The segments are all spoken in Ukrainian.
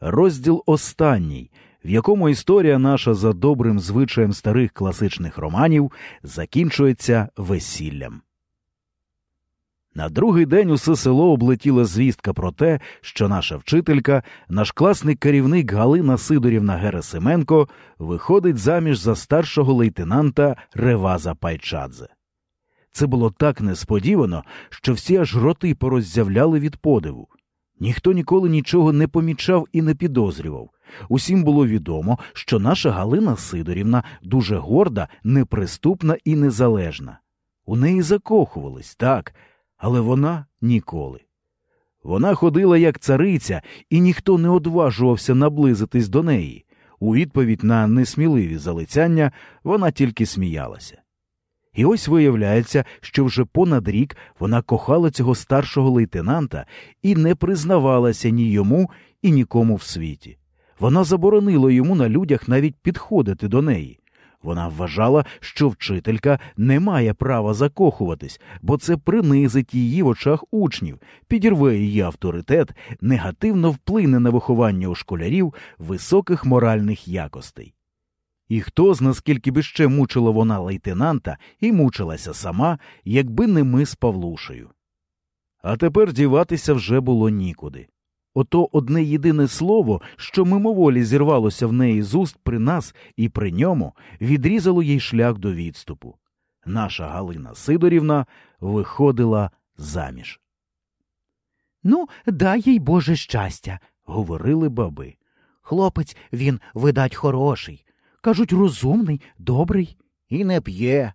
Розділ останній, в якому історія наша за добрим звичаєм старих класичних романів закінчується весіллям. На другий день усе село облетіла звістка про те, що наша вчителька, наш класний керівник Галина Сидорівна Герасименко, виходить заміж за старшого лейтенанта Реваза Пайчадзе. Це було так несподівано, що всі аж роти пороззявляли від подиву. Ніхто ніколи нічого не помічав і не підозрював. Усім було відомо, що наша Галина Сидорівна дуже горда, неприступна і незалежна. У неї закохувались, так, але вона ніколи. Вона ходила як цариця, і ніхто не одважувався наблизитись до неї. У відповідь на несміливі залицяння вона тільки сміялася. І ось виявляється, що вже понад рік вона кохала цього старшого лейтенанта і не признавалася ні йому, і нікому в світі. Вона заборонила йому на людях навіть підходити до неї. Вона вважала, що вчителька не має права закохуватись, бо це принизить її в очах учнів, підірве її авторитет, негативно вплине на виховання у школярів високих моральних якостей. І хто з наскільки би ще мучила вона лейтенанта і мучилася сама, якби не ми з Павлушею. А тепер діватися вже було нікуди. Ото одне єдине слово, що мимоволі зірвалося в неї з уст при нас і при ньому, відрізало їй шлях до відступу. Наша Галина Сидорівна виходила заміж. Ну, дай їй Боже щастя, говорили баби. Хлопець він, видать, хороший. Кажуть, розумний, добрий. І не п'є,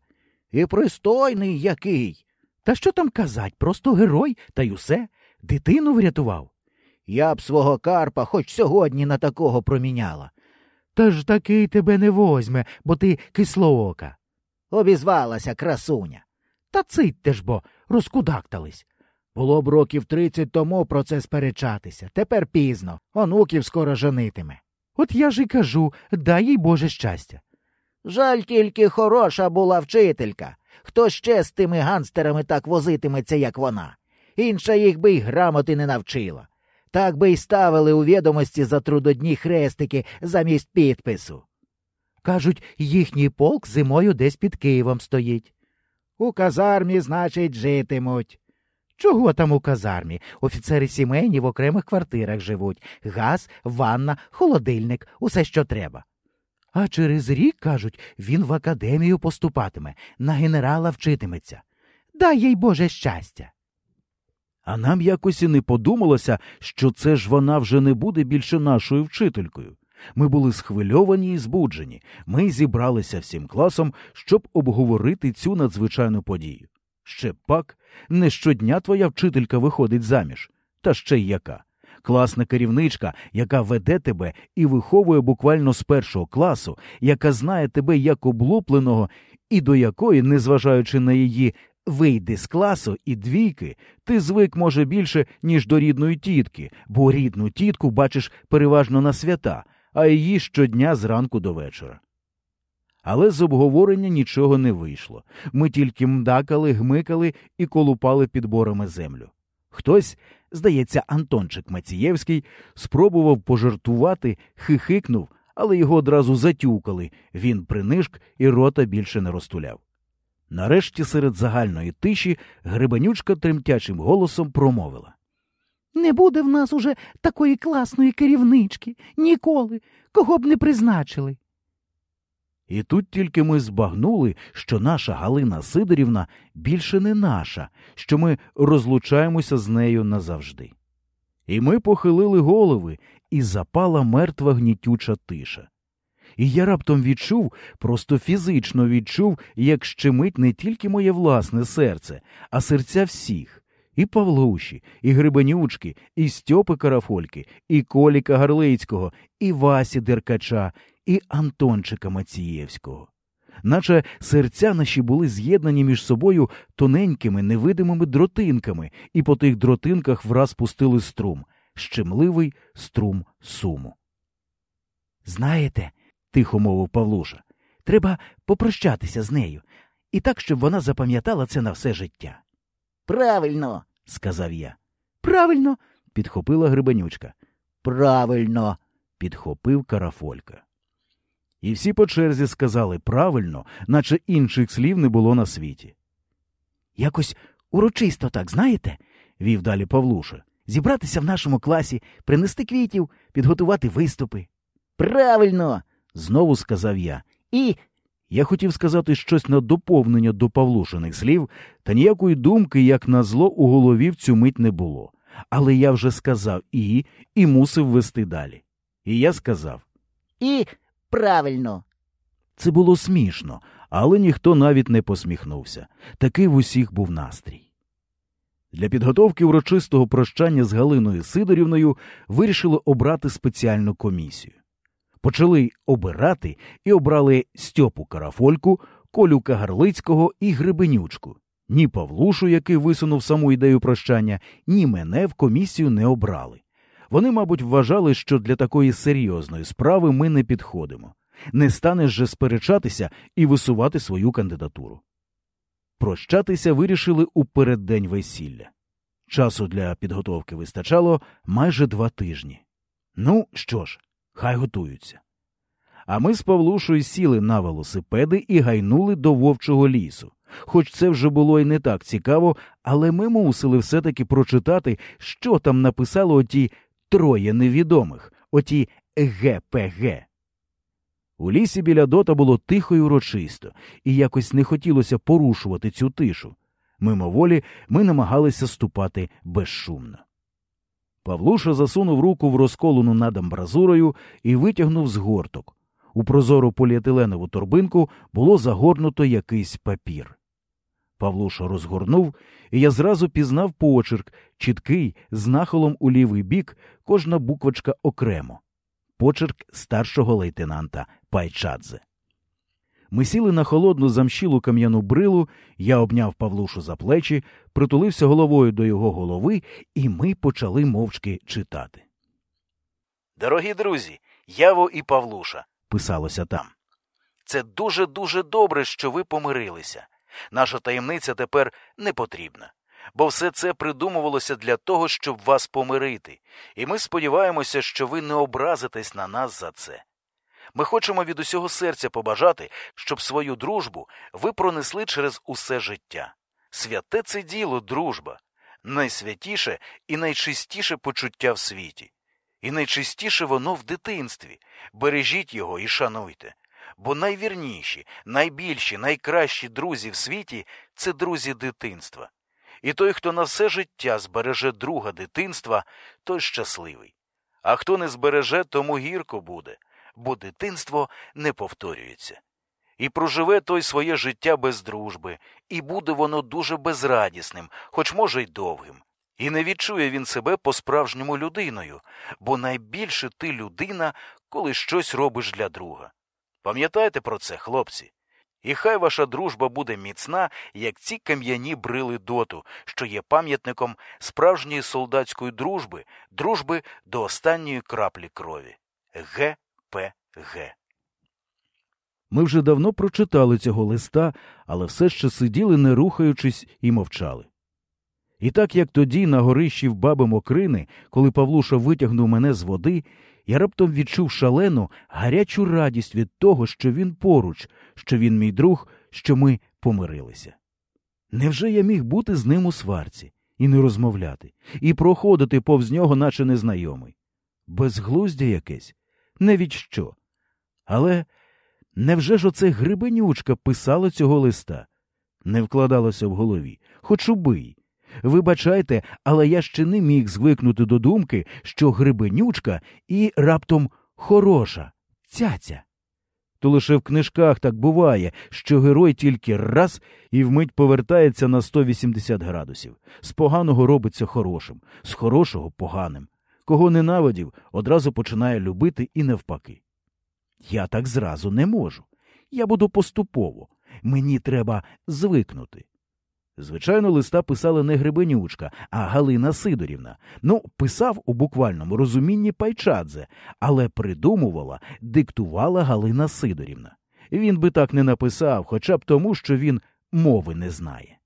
і пристойний який. Та що там казать, просто герой, та й усе, дитину врятував. Я б свого Карпа хоч сьогодні на такого проміняла. Та ж такий тебе не возьме, бо ти кислоока. Обізвалася красуня. Та цитьте ж бо, розкудактались. Було б років тридцять тому про це сперечатися. Тепер пізно, онуків скоро женитиме. От я ж і кажу, дай їй Боже щастя. Жаль тільки хороша була вчителька. Хто ще з тими ганстерами так возитиметься, як вона? Інша їх би й грамоти не навчила. Так би й ставили у відомості за трудодні хрестики замість підпису. Кажуть, їхній полк зимою десь під Києвом стоїть. У казармі, значить, житимуть. Чого там у казармі? Офіцери сімейні в окремих квартирах живуть газ, ванна, холодильник, усе, що треба. А через рік, кажуть, він в академію поступатиме, на генерала вчитиметься. Дай їй Боже щастя. А нам якось і не подумалося, що це ж вона вже не буде більше нашою вчителькою. Ми були схвильовані і збуджені. Ми зібралися всім класом, щоб обговорити цю надзвичайну подію. Ще пак, не щодня твоя вчителька виходить заміж, та ще й яка. Класна керівничка, яка веде тебе і виховує буквально з першого класу, яка знає тебе як облупленого, і до якої, незважаючи на її вийди з класу і двійки, ти звик, може, більше, ніж до рідної тітки, бо рідну тітку бачиш переважно на свята, а її щодня зранку до вечора. Але з обговорення нічого не вийшло. Ми тільки мдакали, гмикали і колупали підборами землю. Хтось, здається, Антончик Мацієвський, спробував пожартувати, хихикнув, але його одразу затюкали. Він принишк і рота більше не розтуляв. Нарешті серед загальної тиші грибанючка тремтячим голосом промовила Не буде в нас уже такої класної керівнички. Ніколи. Кого б не призначили. І тут тільки ми збагнули, що наша Галина Сидорівна більше не наша, що ми розлучаємося з нею назавжди. І ми похилили голови, і запала мертва гнітюча тиша. І я раптом відчув, просто фізично відчув, як щемить не тільки моє власне серце, а серця всіх і Павлуші, і Грибанючки, і Стьопи Карафольки, і Коліка Гарлицького, і Васі Деркача, і Антончика Мацієвського. Наче серця наші були з'єднані між собою тоненькими невидимими дротинками, і по тих дротинках враз пустили струм, щемливий струм суму. Знаєте, тихо мовив Павлуша, треба попрощатися з нею, і так, щоб вона запам'ятала це на все життя. Правильно, сказав я. Правильно, підхопила Грибанючка. Правильно, підхопив Карафолька. І всі по черзі сказали правильно, наче інших слів не було на світі. Якось урочисто так, знаєте, вів далі Павлуша. Зібратися в нашому класі, принести квітів, підготувати виступи. правильно. Знову сказав я. І Я хотів сказати щось на доповнення до Павлушиних слів, та ніякої думки, як на зло, у голові в цю мить не було. Але я вже сказав і, і мусив вести далі. І я сказав. і правильно. Це було смішно, але ніхто навіть не посміхнувся. Такий в усіх був настрій. Для підготовки урочистого прощання з Галиною Сидорівною вирішили обрати спеціальну комісію. Почали обирати і обрали Стьопу Карафольку, Колю Кагарлицького і Гребенючку. Ні Павлушу, який висунув саму ідею прощання, ні мене в комісію не обрали. Вони, мабуть, вважали, що для такої серйозної справи ми не підходимо. Не станеш же сперечатися і висувати свою кандидатуру. Прощатися вирішили у переддень весілля. Часу для підготовки вистачало майже два тижні. Ну що ж, хай готуються. А ми з Павлушою сіли на велосипеди і гайнули до вовчого лісу. Хоч це вже було і не так цікаво, але ми мусили все-таки прочитати, що там написало оті троє невідомих, оті ГПГ. У лісі біля дота було тихо й урочисто, і якось не хотілося порушувати цю тишу. Мимоволі ми намагалися ступати безшумно. Павлуша засунув руку в розколену над амбразурою і витягнув з горток. У прозору поліетиленову торбинку було загорнуто якийсь папір. Павлуша розгорнув, і я зразу пізнав почерк, чіткий, з нахилом у лівий бік, кожна буквочка окремо. Почерк старшого лейтенанта Пайчадзе. Ми сіли на холодну замщілу кам'яну брилу, я обняв Павлушу за плечі, притулився головою до його голови, і ми почали мовчки читати. Дорогі друзі, Яво і Павлуша, писалося там. Це дуже дуже добре, що ви помирилися. Наша таємниця тепер не потрібна, бо все це придумувалося для того, щоб вас помирити, і ми сподіваємося, що ви не образитесь на нас за це. Ми хочемо від усього серця побажати, щоб свою дружбу ви пронесли через усе життя. Святе це діло, дружба, найсвятіше і найчистіше почуття в світі. І найчистіше воно в дитинстві. Бережіть його і шануйте. Бо найвірніші, найбільші, найкращі друзі в світі це друзі дитинства. І той, хто на все життя збереже друга дитинства, той щасливий. А хто не збереже, тому гірко буде, бо дитинство не повторюється. І проживе той своє життя без дружби, і буде воно дуже безрадісним, хоч може й довгим. І не відчує він себе по-справжньому людиною, бо найбільше ти людина, коли щось робиш для друга. Пам'ятайте про це, хлопці. І хай ваша дружба буде міцна, як ці кам'яні брили доту, що є пам'ятником справжньої солдатської дружби, дружби до останньої краплі крові. Г.П.Г. Ми вже давно прочитали цього листа, але все ще сиділи, не рухаючись, і мовчали. І так як тоді на горищі в баби Мокрини, коли Павлуша витягнув мене з води, я раптом відчув шалену, гарячу радість від того, що він поруч, що він мій друг, що ми помирилися. Невже я міг бути з ним у сварці і не розмовляти, і проходити повз нього, наче незнайомий? Безглуздя якесь, не від що. Але невже ж оце грибенючка писала цього листа? Не вкладалося в голові, хоч убий. Вибачайте, але я ще не міг звикнути до думки, що грибенючка і раптом хороша, цяця. То лише в книжках так буває, що герой тільки раз і вмить повертається на 180 градусів. З поганого робиться хорошим, з хорошого поганим. Кого ненавидів, одразу починає любити і навпаки. Я так зразу не можу. Я буду поступово. Мені треба звикнути. Звичайно, листа писала не Гребенючка, а Галина Сидорівна. Ну, писав у буквальному розумінні Пайчадзе, але придумувала, диктувала Галина Сидорівна. Він би так не написав, хоча б тому, що він мови не знає.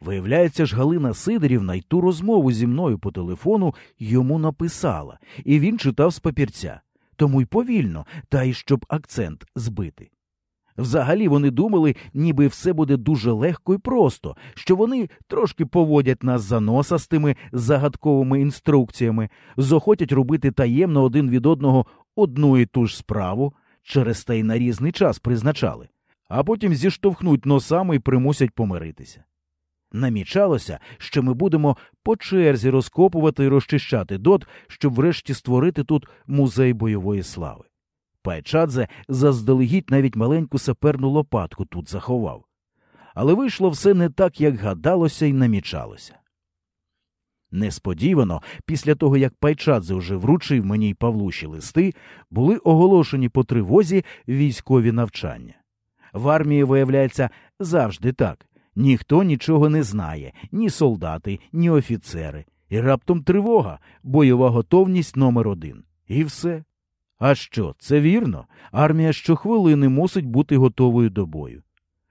Виявляється ж, Галина Сидорівна й ту розмову зі мною по телефону йому написала, і він читав з папірця, тому й повільно, та й щоб акцент збити. Взагалі вони думали, ніби все буде дуже легко і просто, що вони трошки поводять нас за носа з тими загадковими інструкціями, захотять робити таємно один від одного одну і ту ж справу, через те й на різний час призначали, а потім зіштовхнуть носами і примусять помиритися. Намічалося, що ми будемо по черзі розкопувати і розчищати дот, щоб врешті створити тут музей бойової слави. Пайчадзе заздалегідь навіть маленьку саперну лопатку тут заховав. Але вийшло все не так, як гадалося і намічалося. Несподівано, після того, як Пайчадзе вже вручив мені й Павлуші листи, були оголошені по тривозі військові навчання. В армії, виявляється, завжди так. Ніхто нічого не знає, ні солдати, ні офіцери. І раптом тривога, бойова готовність номер один. І все. А що, це вірно? Армія щохвилини мусить бути готовою до бою.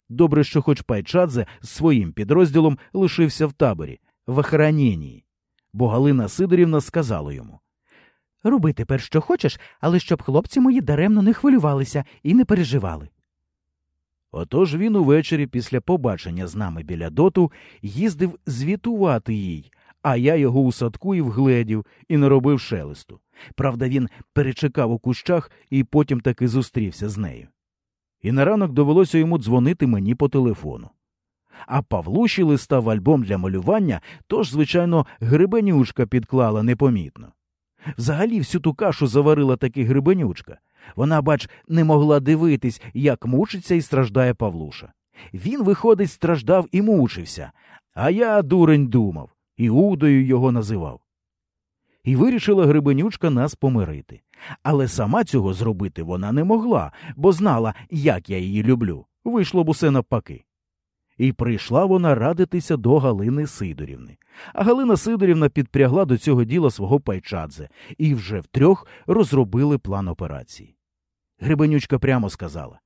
Добре, що хоч Пайчадзе з своїм підрозділом лишився в таборі, в Ахранєнії, бо Галина Сидорівна сказала йому Роби тепер, що хочеш, але щоб хлопці мої даремно не хвилювалися і не переживали. Отож він увечері після побачення з нами біля доту їздив звітувати їй, а я його у садку і вгледів і не робив шелесту. Правда, він перечекав у кущах і потім таки зустрівся з нею. І на ранок довелося йому дзвонити мені по телефону. А Павлуші листа в альбом для малювання, тож, звичайно, грибенючка підклала непомітно. Взагалі всю ту кашу заварила таки грибенючка. Вона, бач, не могла дивитись, як мучиться і страждає Павлуша. Він, виходить, страждав і мучився, а я, дурень, думав, Іудою його називав. І вирішила грибенючка нас помирити. Але сама цього зробити вона не могла, бо знала, як я її люблю. Вийшло б усе навпаки. І прийшла вона радитися до Галини Сидорівни. А Галина Сидорівна підпрягла до цього діла свого пайчадзе і вже втрьох розробили план операції. Грибенючка прямо сказала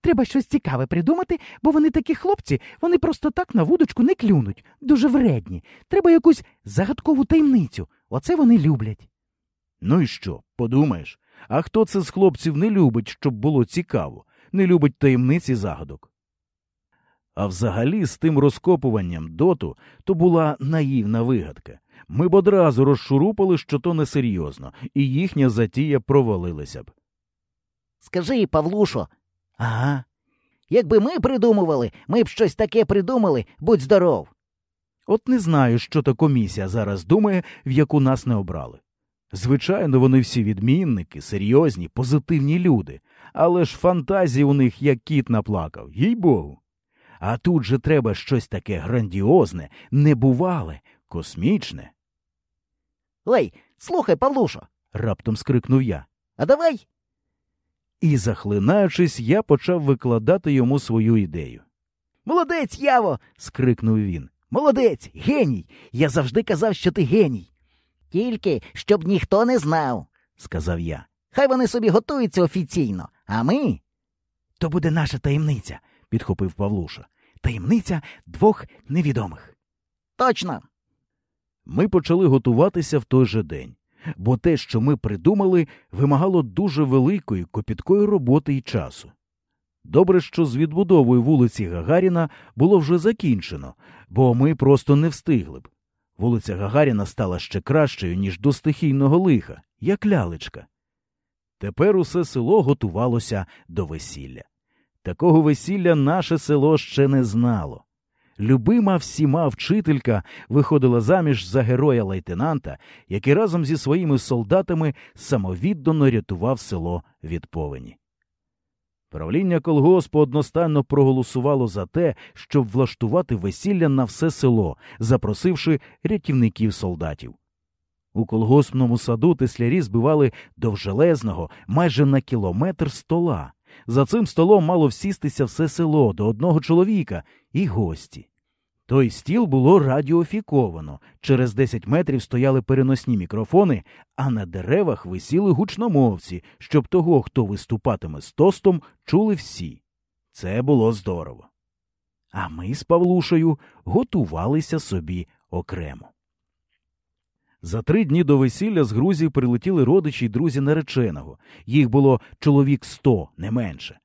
Треба щось цікаве придумати, бо вони такі хлопці, вони просто так на вудочку не клюнуть, дуже вредні. Треба якусь загадкову таємницю. Оце вони люблять. Ну і що, подумаєш? А хто це з хлопців не любить, щоб було цікаво, не любить таємниці загадок? А взагалі з тим розкопуванням доту то була наївна вигадка. Ми б одразу розшурупали, що то несерйозно, і їхня затія провалилася б. Скажи, Павлушо, Ага. якби ми придумували, ми б щось таке придумали, будь здоров. От не знаю, що та комісія зараз думає, в яку нас не обрали. Звичайно, вони всі відмінники, серйозні, позитивні люди, але ж фантазії у них як кіт наплакав, їй богу. А тут же треба щось таке грандіозне, небувале, космічне. Ой, слухай, Павлушо, раптом скрикнув я. а давай. І, захлинаючись, я почав викладати йому свою ідею. Молодець, Яво. скрикнув він. Молодець, геній. Я завжди казав, що ти геній. Тільки щоб ніхто не знав, сказав я. Хай вони собі готуються офіційно, а ми. То буде наша таємниця, підхопив Павлуша. Таємниця двох невідомих. Точно. Ми почали готуватися в той же день, бо те, що ми придумали, вимагало дуже великої копіткої роботи і часу. Добре, що з відбудовою вулиці Гагаріна було вже закінчено, бо ми просто не встигли б. Вулиця Гагаріна стала ще кращою, ніж до стихійного лиха, як лялечка. Тепер усе село готувалося до весілля. Такого весілля наше село ще не знало. Любима всіма вчителька виходила заміж за героя лейтенанта, який разом зі своїми солдатами самовіддано рятував село від повені. Правління колгоспу одностайно проголосувало за те, щоб влаштувати весілля на все село, запросивши рятівників солдатів. У колгоспному саду теслярі збивали довжелезного майже на кілометр стола. За цим столом мало всістися все село до одного чоловіка і гості. Той стіл було радіофіковано. Через 10 метрів стояли переносні мікрофони, а на деревах висіли гучномовці, щоб того, хто виступатиме з тостом, чули всі. Це було здорово. а ми з Павлушею готувалися собі окремо. За три дні до весілля з Грузії прилетіли родичі й друзі нареченого. Їх було чоловік сто, не менше.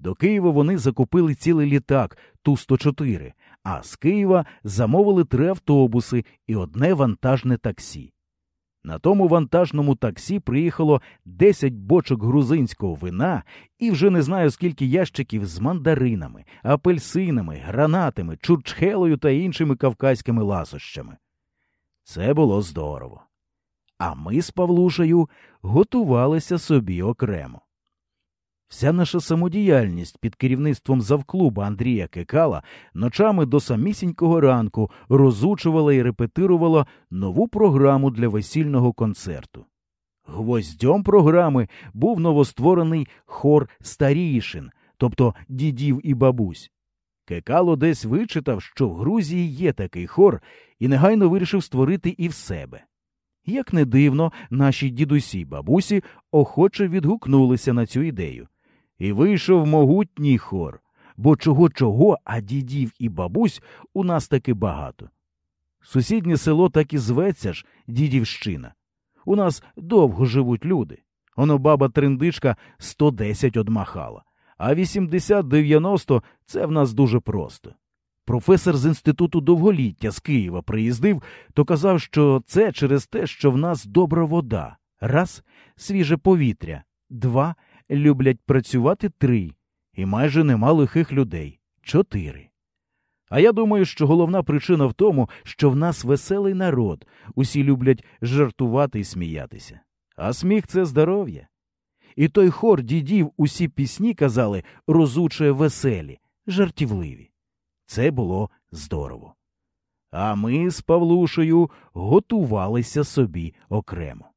До Києва вони закупили цілий літак Ту-104, а з Києва замовили три автобуси і одне вантажне таксі. На тому вантажному таксі приїхало 10 бочок грузинського вина і вже не знаю скільки ящиків з мандаринами, апельсинами, гранатами, чурчхелою та іншими кавказькими ласощами. Це було здорово. А ми з Павлушею готувалися собі окремо. Вся наша самодіяльність під керівництвом завклуба Андрія Кекала ночами до самісінького ранку розучувала і репетирувала нову програму для весільного концерту. Гвоздьом програми був новостворений хор старішин, тобто дідів і бабусь. Кекало десь вичитав, що в Грузії є такий хор, і негайно вирішив створити і в себе. Як не дивно, наші дідусі й бабусі охоче відгукнулися на цю ідею. І вийшов могутній хор, бо чого чого, а дідів і бабусь у нас таки багато. Сусіднє село так і зветься ж дідівщина. У нас довго живуть люди. Оно баба триндичка 110 одмахала, а 80-90 – це в нас дуже просто. Професор з інституту довголіття з Києва приїздив, то казав, що це через те, що в нас добра вода. Раз свіже повітря, два люблять працювати три, і майже нема лихих людей чотири. А я думаю, що головна причина в тому, що в нас веселий народ, усі люблять жартувати і сміятися. А сміх це здоров'я. І той хор дідів усі пісні казали розуче веселі, жартівливі. Це було здорово. А ми з Павлушею готувалися собі окремо.